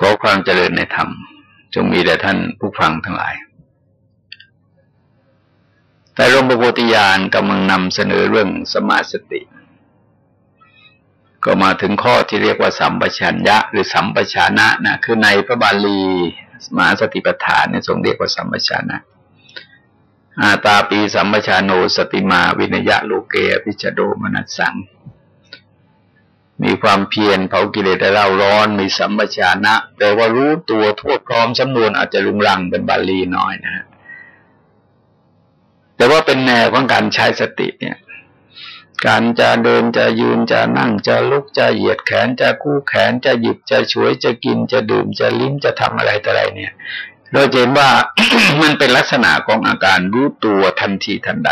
ขอความเจริญในธรรม จงมีแด่ท่านผู้ฟังทั้งหลาย แต่หลวงปู่โพธิญาณกำลังนำเสนอเรื่องสมาสติ ก็มาถึงข้อที่เรียกว่าสัมปชัญญะ หรือสัมปชานะนะคือในพระบาลีสมาสติปัฏฐานเนี่ยทรงเรียกว่าสัมปชานะอาตาปีสัมปชาโนสติมาวินยะโลเกพิจโดมนัสสัง มีความเพียรเผากิเลสได้เล่าร้อน มีสัมปชานะแปลว่ารู้ตัวทั่วพร้อมจำนวนอาจจะลุงรังเป็นบาลีน้อยนะฮะแต่ว่าเป็นแนวของการใช้สติเนี่ย การจะเดินจะยืนจะนั่งจะลุกจะเหยียดแขนจะคู่แขนจะหยิบจะช่วยจะกินจะดื่มจะลิ้มจะทำอะไรแต่อะไรเนี่ย เราเห็นว่ามันเป็นลักษณะของอาการรู้ตัวทันทีทันใด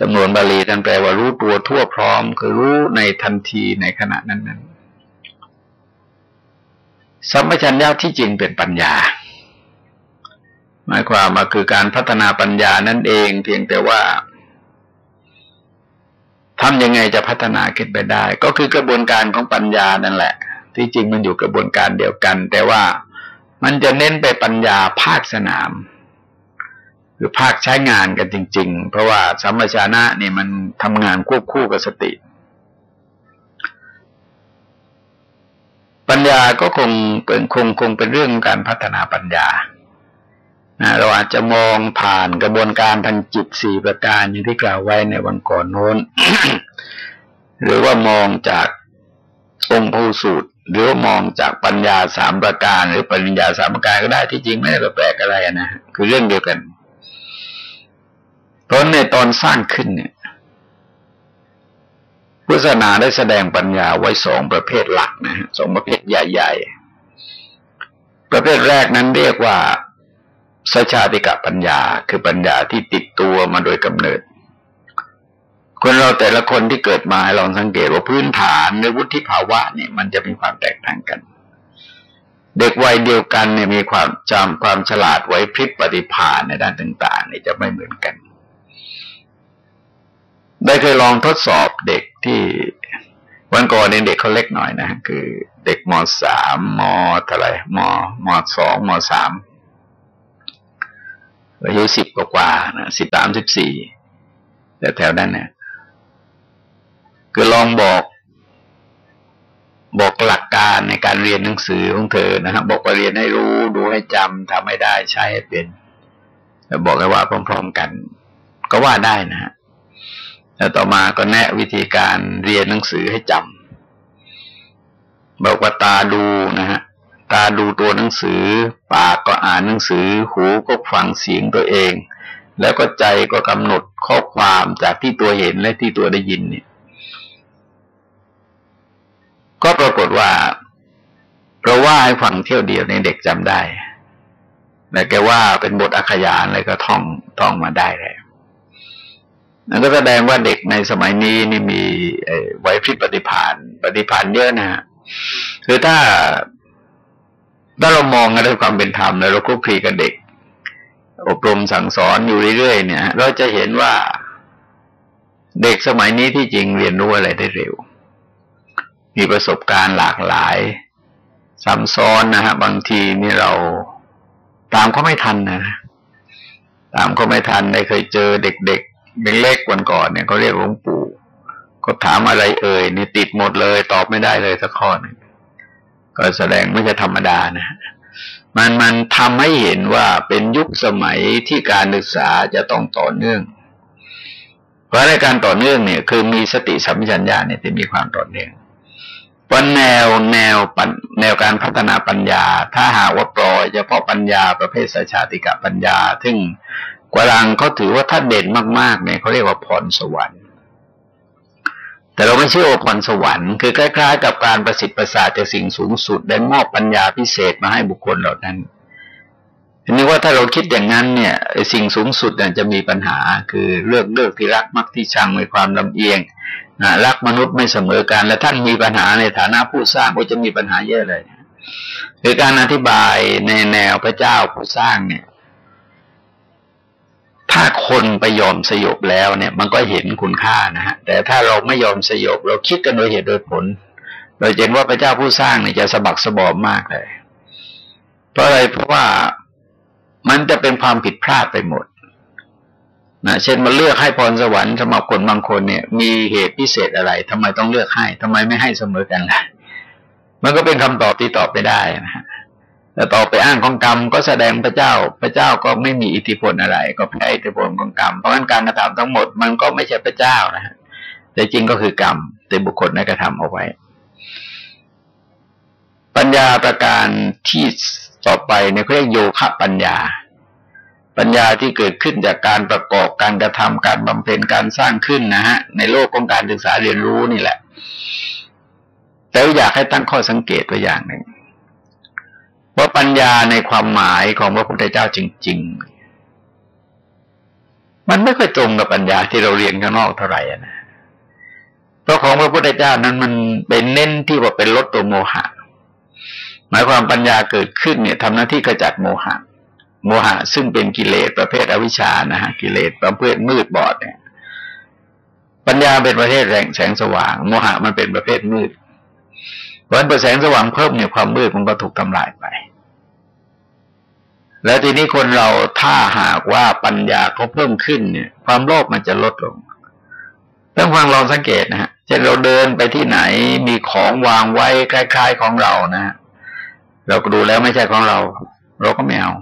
จำนวนบาลีท่านแปลว่ารู้ตัวทั่วพร้อม คือรู้ในทันทีในขณะนั้นนั้นสัมปชัญญะที่จริงเป็นปัญญาหมายความว่าคือการพัฒนาปัญญานั่นเอง เพียงแต่ว่าทำยังไงจะพัฒนาขึ้นไปได้ ก็คือกระบวนการของปัญญานั่นแหละ ที่จริงมันอยู่กระบวนการเดียวกัน แต่ว่ามันจะเน้นไปปัญญาภาคสนาม คือภาคใช้งานกันจริง ๆ เพราะว่าสัมปชานะเนี่ยมันทำงานควบคู่กับสติ ปัญญาก็คงเป็นคงคงเป็นเรื่องการพัฒนาปัญญานะเราอาจจะมองผ่านกระบวนการทางจิตสี่ประการอย่างที่กล่าวไว้ในวันก่อนโน้น หรือว่ามองจากองค์ภูสูตร หรือว่ามองจากปัญญาสามประการ หรือปัญญาสามประการก็ได้ที่จริงไม่ได้แปลกอะไรนะ คือเรื่องเดียวกัน เพราะในตอนสร้างขึ้นเนี่ยพุทธศาสนาได้แสดงปัญญาไว้สองประเภทหลักนะฮะสองประเภทใหญ่ ๆ ประเภทแรกนั้นเรียกว่าสัจชาติกะปัญญาคือปัญญาที่ติดตัวมาโดยกำเนิด คนเราแต่ละคนที่เกิดมาลองสังเกตว่าพื้นฐานในวุฒิภาวะเนี่ยมันจะมีความแตกต่างกัน เด็กวัยเดียวกันเนี่ยมีความจำความฉลาดไว้พริบปฏิภาณในด้านต่างๆนี่จะไม่เหมือนกัน ได้เคยลองทดสอบเด็กที่วันก่อนเนี่ยเด็กเขาเล็กหน่อยนะคือเด็กมสามมเท่าไรมมสองมสามอายุสิบกว่านะสิบสามสิบสี่แต่แถวนั้นเนี่ยคือลองบอกบอกหลักการในการเรียนหนังสือของเธอนะครับบอกว่าเรียนให้รู้ดูให้จำทำให้ได้ใช้ให้เป็นแล้วบอกให้ว่าพร้อม ๆกัน ก็ว่าได้นะฮะ แล้วต่อมาก็แนะวิธีการเรียนหนังสือให้จำบอกว่าตาดูนะฮะตาดูตัวหนังสือ ปากก็อ่านหนังสือ หูก็ฟังเสียงตัวเอง แล้วก็ใจก็กำหนดข้อความจากที่ตัวเห็นและที่ตัวได้ยินเนี่ย ก็ปรากฏว่าเราว่าให้ฟังเที่ยวเดียวในเด็กจำได้แต่แกว่าเป็นบทอักขยานอะไรก็ท่องท่องมาได้เลย นั่นก็แสดงว่าเด็กในสมัยนี้นี่มีไหวพริบปฏิภาณปฏิภาณเยอะนะฮะคือถ้าถ้าเรามองกันด้วยความเป็นธรรมแล้วเราคุกคีกับเด็ก อบรมสั่งสอนอยู่เรื่อยๆเนี่ย เราจะเห็นว่าเด็กสมัยนี้ที่จริงเรียนรู้อะไรได้เร็ว มีประสบการณ์หลากหลายซ้ำซ้อนนะฮะบางทีนี่เราตามเขาไม่ทันนะตามเขาไม่ทันได้เคยเจอเด็ก เล็กวันก่อนเนี่ยเขาเรียกหลวงปู่ก็ถามอะไรเอ่ยนี่ติดหมดเลย ตอบไม่ได้เลยสักข้อนึงก็แสดงไม่ใช่ธรรมดานะมันมันทำให้เห็นว่าเป็นยุคสมัยที่การศึกษาจะต้องต่อเนื่อง เพราะในการต่อเนื่องเนี่ยคือมีสติสัมปชัญญะเนี่ยจะมีความต่อเนื่องวันแนวแนวปัญแนวการพัฒนาปัญญา ถ้าหากว่าปล่อยเฉพาะปัญญาประเภทสัชาติกะปัญญา ซึ่ง กวรังเขาถือว่าถ้าเด่นมากๆเนี่ยเขาเรียกว่าพรสวรรค์ แต่เราไม่เชื่อว่าพรสวรรค์คือคล้ายๆ กับการประสิทธิ์ประสาทจากสิ่งสูงสุดได้มอบปัญญาพิเศษมาให้บุคคลเหล่านั้นทีนี้ว่าถ้าเราคิดอย่างนั้นเนี่ยสิ่งสูงสุดเนี่ยจะมีปัญหาคือเลือกเลือกที่รักมักที่ชังมีความลำเอียงนะรักมนุษย์ไม่เสมอกัน และท่านมีปัญหาในฐานะผู้สร้างก็จะมีปัญหาเยอะเลยคือการอธิบายในแนวพระเจ้าผู้สร้างเนี่ย ถ้าคนไปยอมสยบแล้วเนี่ย มันก็เห็นคุณค่านะฮะแต่ถ้าเราไม่ยอมสยบเราคิดกันโดยเหตุโดยผลโดยเห็นว่าพระเจ้าผู้สร้างเนี่ยจะสะบักสะบอมมากเลย เพราะอะไรเพราะว่ามันจะเป็นความผิดพลาดไปหมดนะเช่นมาเลือกให้พรสวรรค์สำหรับคนบางคนเนี่ย มีเหตุพิเศษอะไรทำไมต้องเลือกให้ทำไมไม่ให้เสมอกันล่ะมันก็เป็นคำตอบที่ตอบไม่ได้นะฮะ แต่ต่อไปอ้างของกรรมก็แสดงพระเจ้า พระเจ้าก็ไม่มีอิทธิพลอะไร ก็แพ้อิทธิพลของกรรม เพราะงั้นการกระทำทั้งหมดมันก็ไม่ใช่พระเจ้านะฮะแต่จริงก็คือกรรมแต่บุคคลได้กระทำเอาไว้ ปัญญาประการที่ต่อไปเนี่ยเขาเรียกโยคะปัญญา ปัญญาที่เกิดขึ้นจากการประกอบการกระทำการบำเพ็ญการสร้างขึ้นนะฮะในโลกของการศึกษาเรียนรู้นี่แหละ แต่อยากให้ตั้งข้อสังเกตตัวอย่างหนึ่ง ว่าปัญญาในความหมายของพระพุทธเจ้าจริง ๆ มันไม่ค่อยตรงกับปัญญาที่เราเรียนข้างนอกเท่าไหร่นะเพราะของพระพุทธเจ้านั้นมันเป็นเน้นที่ว่าเป็นลดตัวโมหะ หมายความปัญญาเกิดขึ้นเนี่ยทำหน้าที่กระจัดโมหะ โมหะซึ่งเป็นกิเลสประเภทอวิชชานะฮะกิเลสประเภทมืดบอดเนี่ยปัญญาเป็นประเภทแสงแสงสว่าง โมหะมันเป็นประเภทมืด เพราะฉะนั้นแสงสว่างเพิ่มเนี่ยความมืดมันก็ถูกทำลายไป แล้วทีนี้คนเราถ้าหากว่าปัญญาเขาเพิ่มขึ้นเนี่ย ความโลภมันจะลดลงต้องฟังลองสังเกตนะฮะเช่นเราเดินไปที่ไหนมีของวางไว้คล้ายๆของเรานะฮะเราก็ดูแล้วไม่ใช่ของเรา เราก็ไม่เอา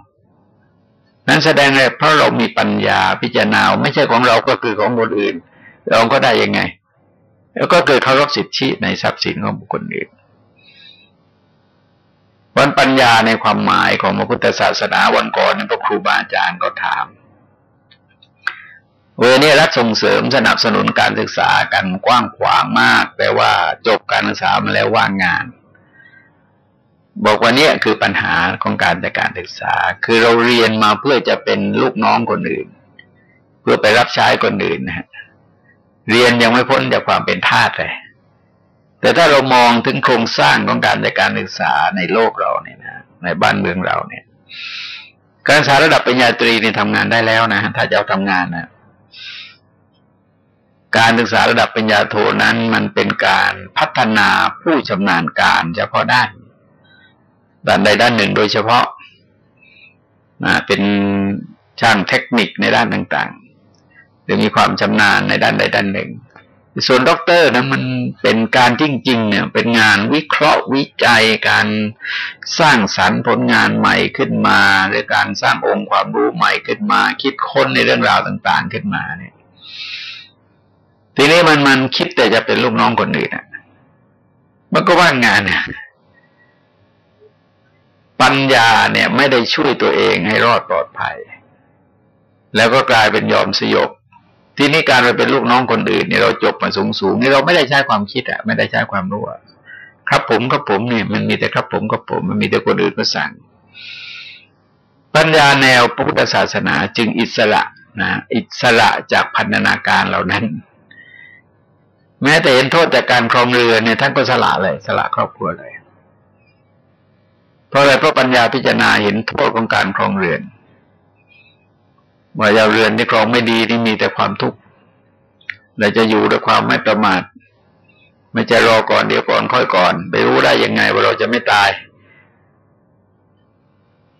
นั้นแสดงเลยเพราะเรามีปัญญาพิจารณาไม่ใช่ของเราก็คือของคนอื่น เราก็ได้ยังไง แล้วก็เกิดเคารพสิทธิในทรัพย์สินของบุคคลอื่น วันปัญญาในความหมายของพระพุทธศาสนาวันก่อนนั้นพระครูบาอาจารย์ก็ถามเวนี้รัฐส่งเสริมสนับสนุนการศึกษากันกว้างขวางมาก แต่ว่าจบการศึกษามาแล้วว่างงาน บอกว่าเนี่ยคือปัญหาของการจัดการศึกษา คือเราเรียนมาเพื่อจะเป็นลูกน้องคนอื่น เพื่อไปรับใช้คนอื่นนะฮะเรียนยังไม่พ้นจากความเป็นทาสเลย แต่ถ้าเรามองถึงโครงสร้างของการในการศึกษาในโลกเราเนี่ยนะในบ้านเมืองเราเนี่ย การศึกษาระดับปริญญาตรีเนี่ยทำงานได้แล้วนะถ้าจะเอาทำงานนะการศึกษาระดับปริญญาโทนั้นมันเป็นการพัฒนาผู้ชำนาญการเฉพาะด้านด้านใดด้านหนึ่งโดยเฉพาะนะเป็นช่างเทคนิคในด้านต่างๆหรือมีความชำนาญในด้านใดด้านหนึ่ง ส่วนด็อกเตอร์นะมันเป็นการจริง ๆ เนี่ย เป็นงานวิเคราะห์วิจัยการสร้างสรรค์ผลงานใหม่ขึ้นมาหรือการสร้างองค์ความรู้ใหม่ขึ้นมา คิดค้นในเรื่องราวต่าง ๆ ขึ้นมาเนี่ย ทีนี้มันมันคิดแต่จะเป็นลูกน้องคนอื่นอะมันก็ว่างงานเนี่ยปัญญาเนี่ย ไม่ได้ช่วยตัวเองให้รอดปลอดภัย แล้วก็กลายเป็นยอมสยบ ทีนี้การไปเป็นลูกน้องคนอื่นเนี่ยเราจบมาสูงสูงนี่เราไม่ได้ใช้ความคิดอะไม่ได้ใช้ความรู้อะครับผมครับผมเนี่ยมันมีแต่ครับผมครับผม มันมีแต่คนอื่นมาสั่ง ปัญญาแนวพระพุทธศาสนาจึงอิสระนะอิสระจากพันธนาการเหล่านั้น แม้แต่เห็นโทษจากการครองเรือเนี่ยท่านก็สละเลยสละครอบครัวเลย เพราะอะไรเพราะปัญญาพิจารณาเห็นโทษของการครองเรือน ว่ายาเรือนที่ครองไม่ดีที่มีแต่ความทุกข์เราจะอยู่ด้วยความไม่ประมาท ไม่จะรอก่อนเดี๋ยวก่อนค่อยก่อน ไปรู้ได้ยังไงว่าเราจะไม่ตาย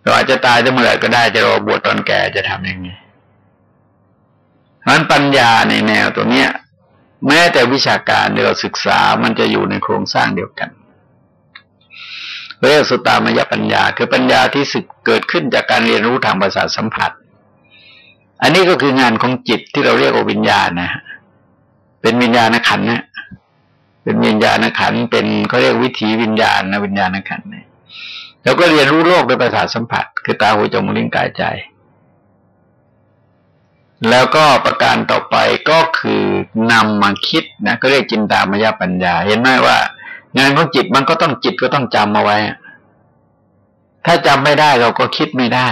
เราอาจจะตายได้เมื่อไหร่ก็ได้จะรอบวชตอนแก่จะทำยังไงเพราะนั้นปัญญาในแนวตรงเนี้ย แม้แต่วิชาการที่เราศึกษามันจะอยู่ในโครงสร้างเดียวกันเรียกสุตตามยปัญญา คือปัญญาที่สึกเกิดขึ้นจากการเรียนรู้ทางประสาทสัมผัส อันนี้ก็คืองานของจิตที่เราเรียกว่าวิญญาณนะเป็นวิญญาณขันนะเป็นวิญญาณขันเป็นเขาเรียกวิถีวิญญาณนะวิญญาณขันเนี่ยแล้วก็เรียนรู้โลกด้วยประสาทสัมผัส คือตาหูจมูกลิ้นกายใจ แล้วก็ประการต่อไปก็คือนำมาคิดนะก็เรียกจินตามยปัญญา เห็นไหมว่า งานของจิตมันก็ต้องจิตก็ต้องจำเอาไว้ ถ้าจำไม่ได้เราก็คิดไม่ได้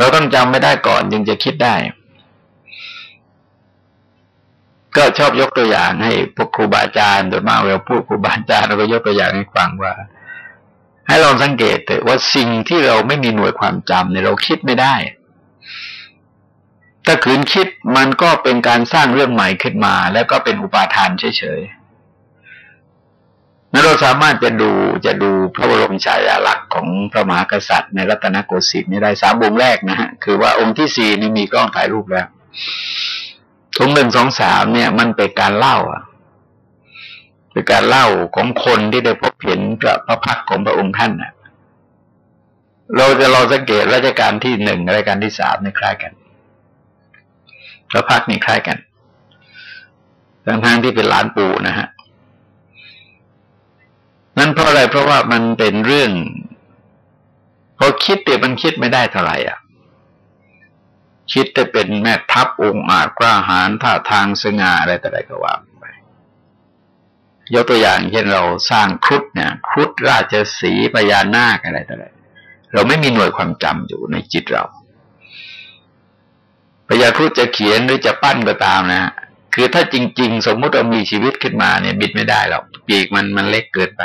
เราต้องจำไม่ได้ก่อนจึงจะคิดได้ ก็ชอบยกตัวอย่างให้พวกครูบาอาจารย์โดยมากเราพูดครูบาอาจารย์เราก็ยกตัวอย่างให้ฟังว่า ให้ลองสังเกตเถอะว่าสิ่งที่เราไม่มีหน่วยความจำเนี่ยเราคิดไม่ได้ถ้าขืนคิดมันก็เป็นการสร้างเรื่องใหม่ขึ้นมา แล้วก็เป็นอุปาทานเฉย นั้นเราสามารถจะดูจะดูพระบรมฉายาลักษณ์ของพระมหากษัตริย์ในรัตนโกสินทร์นี่ได้สามวงแรกนะฮะคือว่าองค์ที่สี่นี่มีกล้องถ่ายรูปแล้วองค์หนึ่งสองสามเนี่ย มันเป็นการเล่าอะเป็นการเล่าของคนที่ได้พบเห็นพระพักของพระองค์ท่านอะเราจะเราสังเกตราชการที่หนึ่งรายการที่สามนี่คล้ายกัน พระพักนี่คล้ายกันทั้งทางที่เป็นหลานปู่นะฮะ ราะอะไรเพราะว่ามันเป็นเรื่องพอคิดเดี๋ยวมันคิดไม่ได้เท่าไหร่อะ คิดจะเป็นแม่ทัพองค์อาจกล้าหาญท่าทางสง่าอะไรแต่ใดก็ว่าไปยกตัวอย่างเช่นเราสร้างครุฑเนี่ยครุฑราชสีพญานาคอะไรแต่ใดเราไม่มีหน่วยความจำอยู่ในจิตเราพญาครุฑจะเขียนหรือจะปั้นก็ตามนะ คือถ้าจริง ๆ สมมุติเรามีชีวิตขึ้นมาเนี่ยบิดไม่ได้หรอกปีกมันมันเล็กเกินไป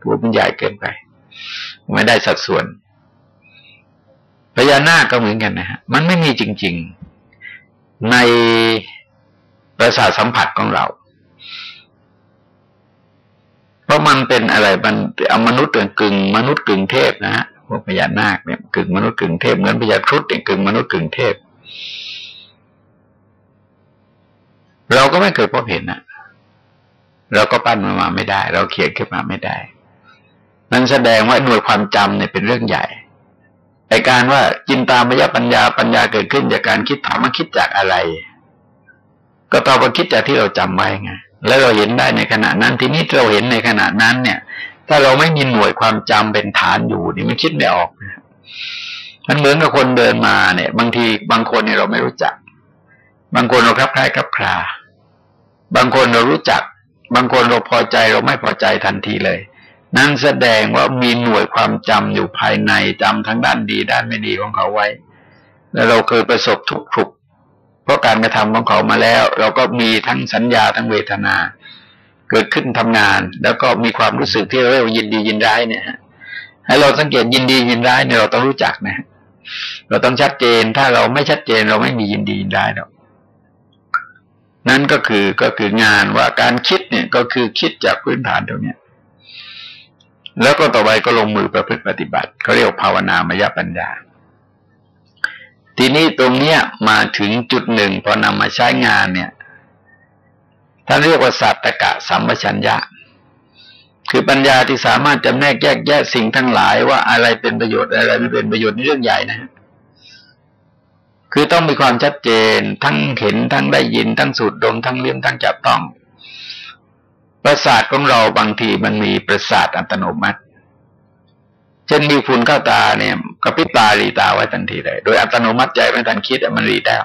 ตัวมันใหญ่เกินไป ไม่ได้สัดส่วนพญานาคก็เหมือนกันนะฮะมันไม่มีจริง ๆ ในประสาทสัมผัสของเรา เพราะมันเป็นอะไรมันเอามนุษย์กึ่งมนุษย์กึ่งเทพนะฮะพวกพญานาคเนี่ยกึ่งมนุษย์กึ่งเทพเหมือนพญาครุฑเนี่ยกึ่งมนุษย์กึ่งเทพ เราก็ไม่เคยพบเห็นนะเราก็ปั้นมันมาไม่ได้ เราเขียนขึ้นมาไม่ได้มันแสดงว่าหน่วยความจำเนี่ยเป็นเรื่องใหญ่แต่การว่าจินตามยปัญญาปัญญาเกิดขึ้นจากการคิดถามว่าคิดจากอะไร ก็ตอบว่าคิดจากที่เราจำไว้ไงแล้วเราเห็นได้ในขณะนั้นทีนี้เราเห็นในขณะนั้นเนี่ย ถ้าเราไม่มีหน่วยความจำเป็นฐานอยู่นี่มันคิดไม่ออกมันเหมือนกับคนเดินมาเนี่ย บางทีบางคนเนี่ยเราไม่รู้จัก บางคนเราคลับคล้ายคลับคลา บางคนเรารู้จัก บางคนเราพอใจเราไม่พอใจทันทีเลย นั่นแสดงว่ามีหน่วยความจำอยู่ภายในจำทั้งด้านดีด้านไม่ดีของเขาไว้ แล้วเราเคยประสบทุกข์เพราะการกระทำของเขามาแล้ว เราก็มีทั้งสัญญาทั้งเวทนา เกิดขึ้นทำงาน แล้วก็มีความรู้สึกที่เรียกว่ายินดียินร้ายเนี่ยให้เราสังเกตยินดียินร้ายเนี่ยเราต้องรู้จักนะเราต้องชัดเจน ถ้าเราไม่ชัดเจนเราไม่มียินดียินร้ายหรอก นั่นก็คือก็คืองานว่าการคิดเนี่ยก็คือคิดจากพื้นฐานตรงนี้แล้วก็ต่อไปก็ลงมือประพฤติปฏิบัติเขาเรียกภาวนามยปัญญา ทีนี้ตรงเนี้ยมาถึงจุดหนึ่งพอนำมาใช้งานเนี่ยท่านเรียกว่าสัตตกะสัมปชัญญะ คือปัญญาที่สามารถจำแนกแยกแยะสิ่งทั้งหลายว่าอะไรเป็นประโยชน์อะไรไม่เป็นประโยชน์นี่เรื่องใหญ่นะ คือต้องมีความชัดเจนทั้งเห็นทั้งได้ยินทั้งสูดดมทั้งเลี้ยมทั้งจับต้อง ประสาทของเราบางทีมันมีประสาทอัตโนมัติ เช่นมีฝุ่นเข้าตาเนี่ยกระพริบตารีตาไว้ทันทีเลยโดยอัตโนมัติใจไม่ทันคิดมันรีได้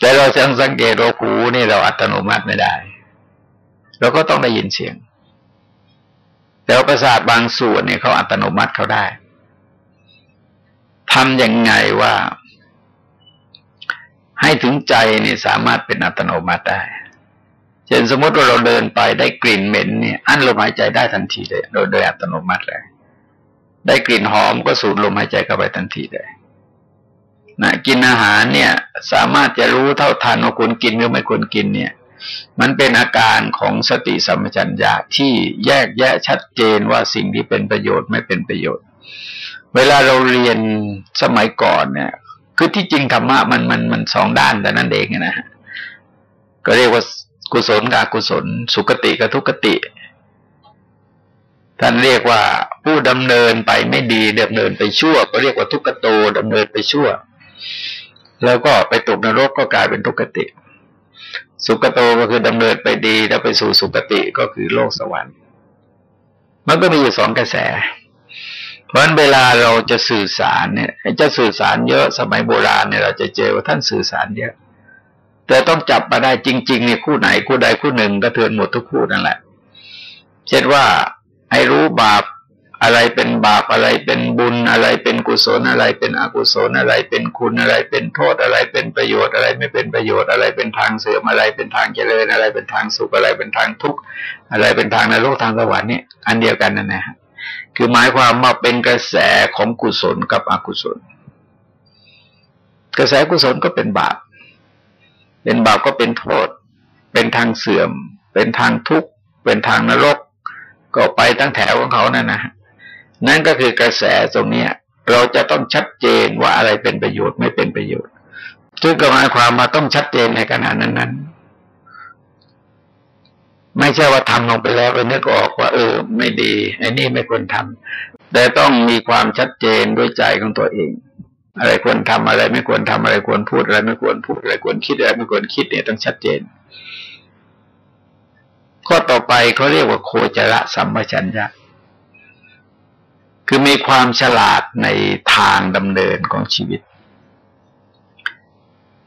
แต่เราจะสังเกตเราหูนี่เราอัตโนมัติไม่ได้เราก็ต้องได้ยินเสียง แต่ว่าประสาทบางส่วนเนี่ยเขาอัตโนมัติเขาได้ทำยังไงว่า ให้ถึงใจเนี่ยสามารถเป็นอัตโนมัติได้ เช่นสมมติว่าเราเดินไปได้กลิ่นเหม็นเนี่ยอั้นลมหายใจได้ทันทีเลย โดยโดยอัตโนมัติเลย ได้กลิ่นหอมก็สูดลมหายใจเข้าไปทันทีเลยนะกินอาหารเนี่ย สามารถจะรู้เท่าทันว่าควรกินหรือไม่ควรกินเนี่ย มันเป็นอาการของสติสัมปชัญญะที่แยกแยะชัดเจนว่าสิ่งที่เป็นประโยชน์ไม่เป็นประโยชน์ เวลาเราเรียนสมัยก่อนเนี่ย คือที่จริงธรรมะมันมันมันสองด้านแต่นั่นเองนะฮะก็เรียกว่ากุศลกับอกุศล สุกติกับทุกติ ท่านเรียกว่าผู้ดำเนินไปไม่ดีดำเนินไปชั่ว ก็เรียกว่าทุกขโตดำเนินไปชั่ว แล้วก็ไปตกนรกก็กลายเป็นทุกขติ สุกโตก็คือดำเนินไปดีแล้วไปสู่สุกติก็คือโลกสวรรค์ มันก็มีอยู่สองกระแส พราะนั้นเวลาเราจะสื่อสารเนี่ยจะสื่อสารเยอะสมัยโบราณเนี่ยเราจะเจอว่าท่านสื่อสารเยอะ แต่ต้องจับมาได้จริงๆเนี่ยคู่ไหนคู่ใดคู่หนึ่งกระเทือนหมดทุกคู่นั่นแหละ เช่นว่าให้รู้บาปอะไรเป็นบาปอะไรเป็นบุญอะไรเป็นกุศลอะไรเป็นอกุศลอะไร เป็นคุณอะไรเป็นโทษอะไรเป็นประโยชน์อะไรไม่เป็นประโยชน์อะไรเป็นทางเสื่อมอะไรเป็นทางเจริญอะไรเป็นทางสุขอะไรเป็นทางทุกข์อะไรเป็นทางนรกทางสวรรค์เนี่ยอันเดียวกันนั่นแหละ คือหมายความว่าเป็นกระแสของกุศลกับอกุศล กระแสกุศลก็เป็นบาป เป็นบาปก็เป็นโทษ เป็นทางเสื่อม เป็นทางทุกข์ เป็นทางนรก ก็ไปตั้งแถวของเขานั่นนะนั่นก็คือกระแสตรงเนี้ยเราจะต้องชัดเจนว่าอะไรเป็นประโยชน์ไม่เป็นประโยชน์ซึ่งก็หมายความมาต้องชัดเจนในขณะนั้นนั้น ไม่ใช่ว่าทำลงไปแล้วไปนึกออกว่า เออ ไม่ดีไอ้นี่ไม่ควรทำแต่ต้องมีความชัดเจนด้วยใจของตัวเอง อะไรควรทำอะไร ไม่ควรทำอะไรควรพูดอะไร ไม่ควรพูดอะไรควรคิดอะไรไม่ควรคิดเนี่ยต้องชัดเจน ข้อต่อไปเขาเรียกว่าโคจระสัมปชัญญะคือมีความฉลาดในทางดำเนินของชีวิต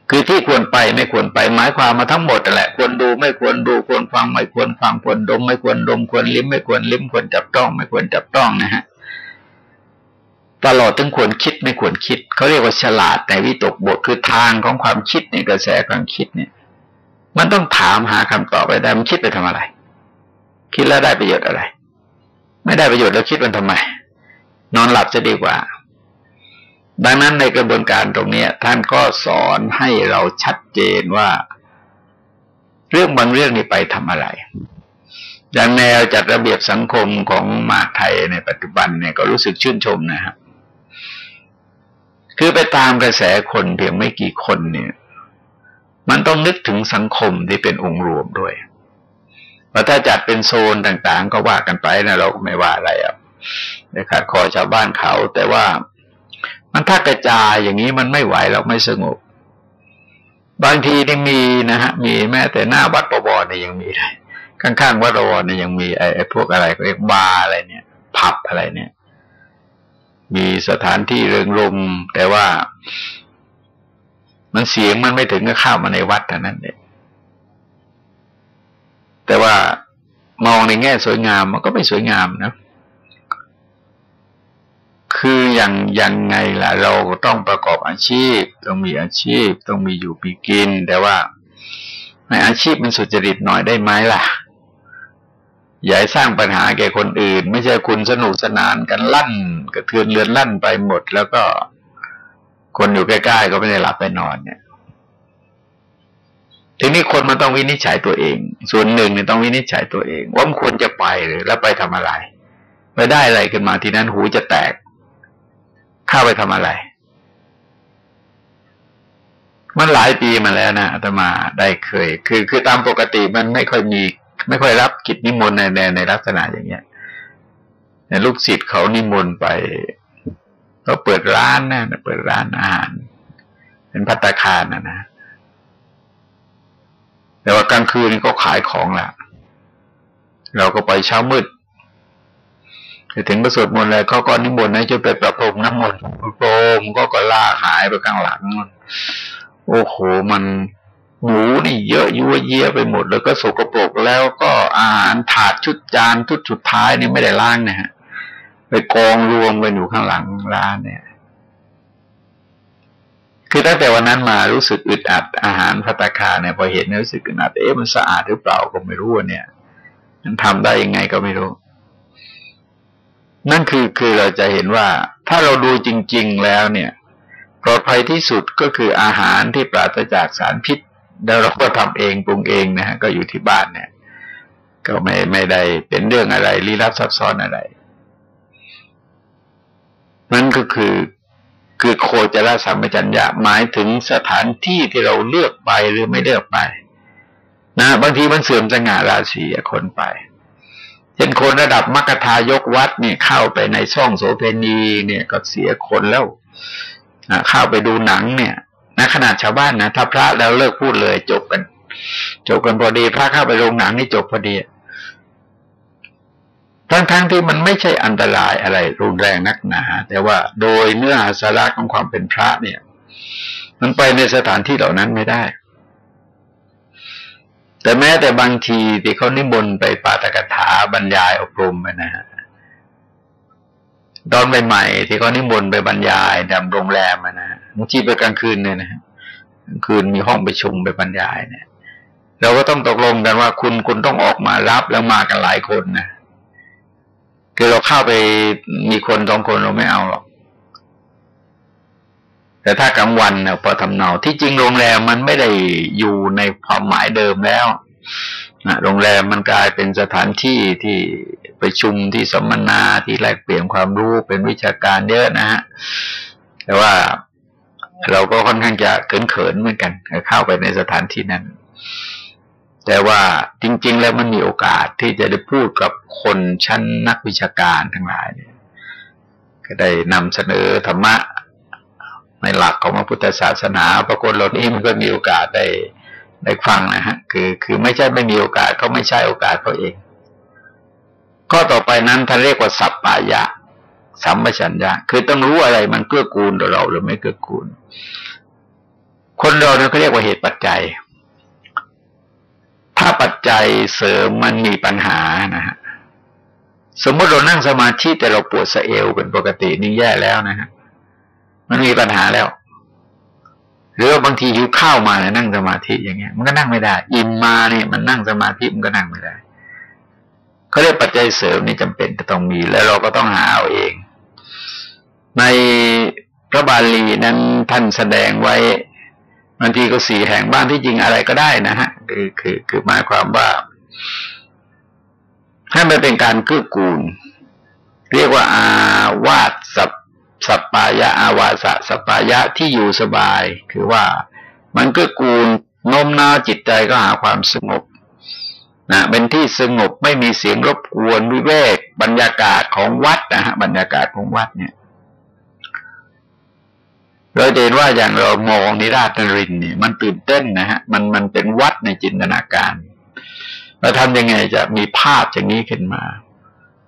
คือที่ควรไปไม่ควรไปหมายความมาทั้งหมดแหละควรดูไม่ควรดูควรฟังไม่ควรฟังควรดม ไม่ควรดมควรลิ้มไม่ควรลิ้มควรจับต้องไม่ควรจับต้องนะฮะตลอดถึงควรคิดไม่ควรคิดเขาเรียกว่าฉลาดในวิตกบทคือทางของความคิดในกระแสความคิดเนี่ย มันต้องถามหาคำตอบไปได้มันคิดไปทำอะไร คิดแล้วได้ประโยชน์อะไร ไม่ได้ประโยชน์แล้วคิดมันทำไม นอนหลับจะดีกว่า ดังนั้นในกระบวนการตรงนี้ท่านก็สอนให้เราชัดเจนว่า เรื่องบางเรื่องนี้ไปทำอะไร อย่างแนวจัดระเบียบสังคมของมาไทยในปัจจุบันเนี่ยก็รู้สึกชื่นชมนะครับคือไปตามกระแสคนเพียงไม่กี่คนเนี่ย มันต้องนึกถึงสังคมที่เป็นองค์รวมด้วยว่าถ้าจัดเป็นโซนต่างๆ ก็ว่ากันไปนะเราไม่ว่าอะไรอะในขาดคอชาวบ้านเขา แต่ว่า มันถ้ากระจายอย่างนี้มันไม่ไหวแล้วไม่สงบบางทีนี่มีนะฮะ มีแม้แต่หน้าวัดประวรเนี่ยยังมีเลยข้างๆวัดประวรเนี่ยยังมีไอ้พวกอะไรเรียกบาร์อะไรเนี่ย ผับอะไรเนี่ย มีสถานที่เริงรมแต่ว่า มันเสียงมันไม่ถึงกับเข้ามาในวัดเท่านั้นเองแต่ว่ามองในแง่สวยงามมันก็ไม่สวยงามนะ คืออย่างยังไงล่ะ เราต้องประกอบอาชีพ ต้องมีอาชีพ ต้องมีอยู่มีกิน แต่ว่าในอาชีพมันสุจริตหน่อยได้ไหมล่ะ อย่าสร้างปัญหาแก่คนอื่น ไม่ใช่คุณสนุกสนานกันลั่นกระเทือนเรือนลั่นไปหมด แล้วก็คนอยู่ใกล้ๆก็ไม่ได้หลับไปนอนเนี่ยทีนี้คนมันต้องวินิจฉัยตัวเอง ส่วนหนึ่งเนี่ยต้องวินิจฉัยตัวเอง ว่ามันควรจะไปหรือแล้วไปทำอะไร ไปได้อะไรขึ้นมาทีนั้นหูจะแตก เข้าไปทำอะไร มันหลายปีมาแล้วนะอาตมาได้เคย คือคือตามปกติมันไม่ค่อยมี ไม่ค่อยรับกิจนิมนต์ในในในลักษณะอย่างเงี้ยในลูกศิษย์เขานิมนต์ไปเขาเปิดร้านนะเปิดร้านอาหาร เป็นพัตตาคารนะนะแต่ว่ากลางคืนก็ขายของแหละเราก็ไปเช้ามืด ถึงประสวดมนต์เลยเขาก็นิมนต์ให้ช่วยไปประพรมน้ำมนต์ประพรมก็ก็ล่าหายไปข้างหลังโอ้โหมันหมูนี่เยอะยั่วเยี่ยไปหมด แล้วก็สกปรกแล้วก็อาหารถาดชุดจานชุดสุดท้ายนี่ไม่ได้ล้างนะฮะไปกองรวมกันอยู่ข้างหลังร้านเนี่ย คือตั้งแต่วันนั้นมารู้สึกอึดอัดอาหารพัตคาเนี่ยพอเห็นรู้สึกอึดอัดเอ๊ะมันสะอาดหรือเปล่าก็ไม่รู้เนี่ย มันทำได้ยังไงก็ไม่รู้ นั่นคือคือเราจะเห็นว่าถ้าเราดูจริง ๆแล้วเนี่ยปลอดภัยที่สุดก็คืออาหารที่ปราศจากสารพิษแล้วเราก็ทำเองปรุงเองนะฮะก็อยู่ที่บ้านเนี่ย ก็ไม่ไม่ได้เป็นเรื่องอะไรลี้ลับซับซ้อนอะไร นั่นก็คือคือโคจรสัมปชัญญะหมายถึงสถานที่ที่เราเลือกไปหรือไม่เลือกไป นะบางทีมันเสื่อมสง่าราศีคนไป เช่นคนระดับมรรคทายกวัดเนี่ยเข้าไปในช่องโสเพณีเนี่ยก็เสียคนแล้วเข้าไปดูหนังเนี่ยนะขนาดชาวบ้านนะถ้าพระแล้วเลิกพูดเลยจบกัน จบกันพอดีพระเข้าไปโรงหนังนี่จบพอดีทั้งๆทที่มันไม่ใช่อันตรายอะไรรุนแรงนักหนา แต่ว่าโดยเนื้อหาสาระของความเป็นพระเนี่ย มันไปในสถานที่เหล่านั้นไม่ได้ แต่แม้แต่บางทีที่เขานิมนต์ไปปาตกถาบรรยายอบรมนะฮะตอนใหม่ๆที่เขานิมนต์ไปบรรยายดำโรงแรมนะฮะบางทีไปกลางคืนเนี่ยนะฮะกลางคืนมีห้องประชุมไปบรรยายเนี่ยเราก็ต้องตกลงกันว่าคุณคุณต้องออกมารับแล้วมากันหลายคนนะคือเราเข้าไปมีคนสองคนเราไม่เอาหรอก แต่ถ้ากลางวันเนี่ยพอทำเนาที่จริงโรงแรมมันไม่ได้อยู่ในความหมายเดิมแล้วนะโรงแรมมันกลายเป็นสถานที่ที่ประชุมที่สัมมนาที่แลกเปลี่ยนความรู้เป็นวิชาการเยอะนะฮะแต่ว่าเราก็ค่อนข้างจะเขินๆเหมือนกัน เข้าไปในสถานที่นั้น แต่ว่าจริง ๆ แล้วมันมีโอกาสที่จะได้พูดกับคนชั้นนักวิชาการทั้งหลายเนี่ยก็ได้นำเสนอธรรมะ ในหลักของพระพุทธศาสนาปรากฏเหล่านี้มันก็มีโอกาสได้ได้ฟังนะฮะ คือคือไม่ใช่ไม่มีโอกาสก็ไม่ใช่โอกาสเขาเองข้อต่อไปนั้นท่านเรียกว่าสัพปายะ สัมปชัญญะ คือต้องรู้อะไรมันเกื้อกูลต่อเราหรือไม่เกื้อกูล คนเราเนี่ยเขาเรียกว่าเหตุปัจจัย ถ้าปัจจัยเสริมมันมีปัญหานะฮะสมมติเรานั่งสมาธิแต่เราปวดสะเอวเป็นปกตินี่แย่แล้วนะฮะ มันมีปัญหาแล้ว หรือว่าบางทีหิวข้าวมาเนี่ยนั่งสมาธิอย่างเงี้ย มันก็นั่งไม่ได้ อิ่มมาเนี่ยมันนั่งสมาธิมันก็นั่งไม่ได้เขาเรียกปัจจัยเสริมนี่จำเป็นจะต้องมี แล้วเราก็ต้องหาเอาเอง ในพระบาลีนั้นท่านแสดงไว้บางทีก็สี่แห่งบ้านที่จริงอะไรก็ได้นะฮะ คือคือคือหมายความว่าให้มันเป็นการกื้อกูล เรียกว่าอาวาสสัป สัปปายะอาวาสสัปปายะที่อยู่สบาย คือว่ามันกื้อกูลโน้มน้าวจิตใจก็หาความสงบนะเป็นที่สงบไม่มีเสียงรบกวนวิเวกบรรยากาศของวัดนะฮะบรรยากาศของวัดเนี่ยเราเห็นว่าอย่างเรามองนิราชนรินเนี่ย มันตื่นเต้นนะฮะมันมันเป็นวัดในจินตนาการเราทำยังไงจะมีภาพอย่างนี้ขึ้นมา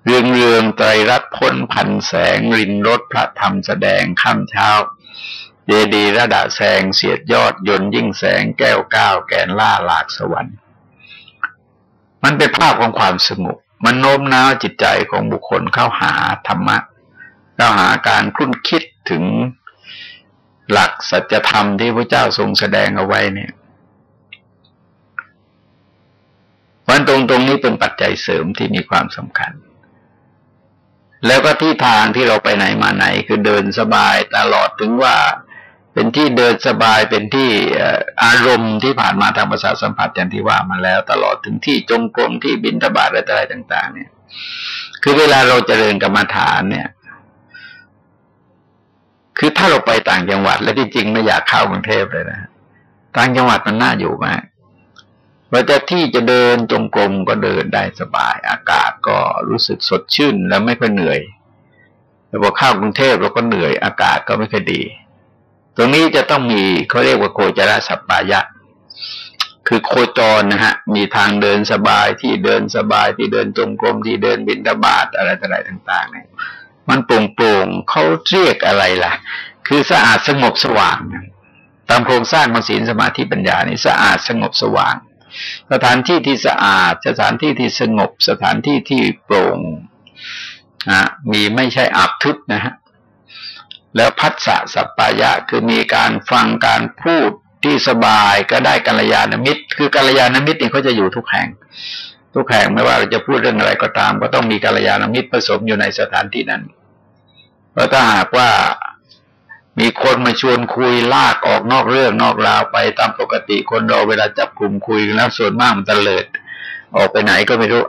เรืองเรืองไตรรัตพ้นพันแสงรินรถพระธรรมแสดงข้ามเช้าเดดีระดาแสงเสียดยอดยนยิ่งแสงแก้วก้าวแกนล่าหลากสวรรค์ มันเป็นภาพของความสงบมันโน้มน้าวจิตใจของบุคคลเข้าหาธรรมะเข้าหาการคุ้นคิดถึงหลักสัจธรรมที่พระเจ้าทรงแสดงเอาไว้เนี่ยวันตรงตรงนี้เป็นปัจจัยเสริมที่มีความสำคัญ แล้วก็ที่ทางที่เราไปไหนมาไหน คือเดินสบายตลอดถึงว่า เป็นที่เดินสบายเป็นที่อารมณ์ที่ผ่านมาทางภาษาสัมผัสอย่างที่ว่ามาแล้ว ตลอดถึงที่จงกรมที่บินทบาทอะไรต่าง ๆ เนี่ย คือเวลาเราจเจริญกรรมฐานเนี่ย คือถ้าเราไปต่างจังหวัด และที่จริงไม่อยากเข้ากรุงเทพเลยนะต่างจังหวัดมันน่าอยู่มาก ว่าจะที่จะเดินจงกรมก็เดินได้สบาย อากาศก็รู้สึกสดชื่นแล้วไม่ค่อยเหนื่อยแต่พอเข้ากรุงเทพเราก็เหนื่อยอากาศก็ไม่ค่อยดี ตรงนี้จะต้องมีเขาเรียกว่าโคจรสัปปายะ คือโคจรนะฮะ มีทางเดินสบายที่เดินสบายที่เดินจงกรมที่เดินบินตบาทอะไรต่างๆต่าง ๆ เนี่ย มันโปร่งโปร่งเขาเรียกอะไรล่ะ คือสะอาดสงบสว่าง ตามโครงสร้างของศีลสมาธิปัญญานี่สะอาดสงบสว่าง สถานที่ที่สะอาด สถานที่ที่สงบ สถานที่ที่โปร่งนะมีไม่ใช่อับทึบนะฮะแล้วพัฒสะสัปปายะคือมีการฟังการพูดที่สบายก็ได้กัลยาณมิตร คือกัลยาณมิตรนี่เขาจะอยู่ทุกแห่ง ทุกแห่งไม่ว่าเราจะพูดเรื่องอะไรก็ตาม ก็ต้องมีกัลยาณมิตรผสมอยู่ในสถานที่นั้น เพราะถ้าหากว่า มีคนมาชวนคุยลากออกนอกเรื่องนอกราวไปตามปกติคนเราเวลาจับกลุ่มคุยแล้วส่วนมากมันตะเลิด ออกไปไหนก็ไม่รู้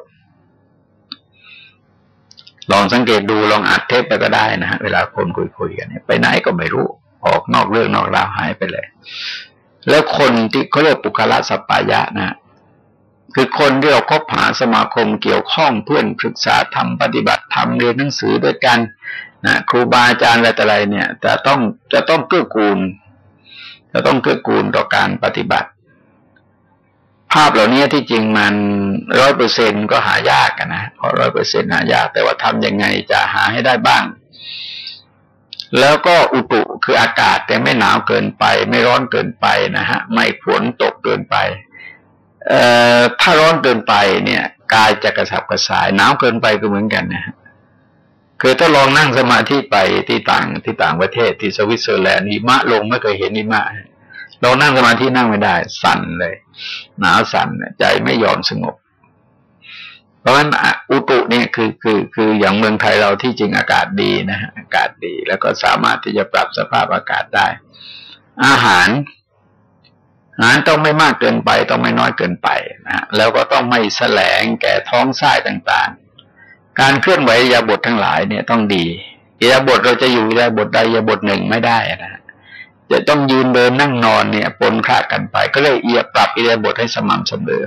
ลองสังเกตดูลองอัดเทปไปก็ได้นะฮะเวลาคนคุยคุยกันเนี่ยไปไหนก็ไม่รู้ ออกนอกเรื่องนอกราวหายไปเลย แล้วคนที่เขาเรียกปุคละสัปปายะนะคือคนที่เราคบหาสมาคมเกี่ยวข้องเพื่อนศึกษาทำปฏิบัติทำเรียนหนังสือด้วยกัน นะครูบาอาจารย์อะไรต่ออะไรเนี่ย จะต้องจะต้องเกื้อกูล จะต้องเกื้อกูลต่อการปฏิบัติ ภาพเหล่านี้ที่จริงมันร้อยเปอร์เซ็นก็หายากนะเพราะร้อยเปอร์เซ็นหายาก แต่ว่าทํำยังไงจะหาให้ได้บ้าง แล้วก็อุตุคืออากาศแต่ไม่หนาวเกินไป ไม่ร้อนเกินไปนะฮะ ไม่ฝนตกเกินไปเอ่อถ้าร้อนเกินไปเนี่ย กายจะกระสับกระส่ายหนาวเกินไปก็เหมือนกันนะฮะ คือถ้าลองนั่งสมาธิไปที่ต่างที่ต่างประเทศที่สวิตเซอร์แลนด์หิมะลงไม่เคยเห็นหิมะเรานั่งสมาธินั่งไม่ได้ สั่นเลย หนาวสั่นใจไม่ยอมสงบ เพราะฉะนั้นอุตุเนี่ยคือคือคืออย่างเมืองไทยเราที่จริงอากาศดีนะฮะอากาศดี แล้วก็สามารถที่จะปรับสภาพอากาศได้ อาหาร อาหารต้องไม่มากเกินไป ต้องไม่น้อยเกินไปนะแล้วก็ต้องไม่แสลงแก่ท้องไส้ต่าง การเคลื่อนไหวยาบททั้งหลายเนี่ยต้องดียาบทเราจะอยู่ยาบทใดยาบทหนึ่งไม่ได้นะจะต้องยืนเดินนั่งนอนเนี่ยปนคลากันไป ก็เลยเอียปรับอิริยาบทให้สม่ำเสมอ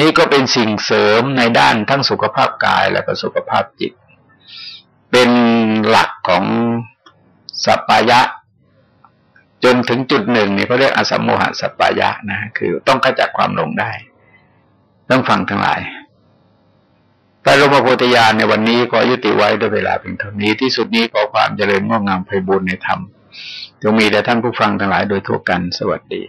นี่ก็เป็นสิ่งเสริมในด้านทั้งสุขภาพกายและก็สุขภาพจิต เป็นหลักของสัปปายะ จนถึงจุดหนึ่งนี่เขาเรียกอสัมโมหสัปปายะนะคือต้องขจัดความหลงได้ ต้องฟังทั้งหลาย แต่รมโพธิญาณในวันนี้ก็ยุติไว้ด้วยเวลาเพียงเท่านี้ที่สุดนี้ขอความเจริญงอกงามไพบูรณ์ในธรรมจงมีแด่ท่านผู้ฟังทั้งหลายโดยทั่วกันสวัสดี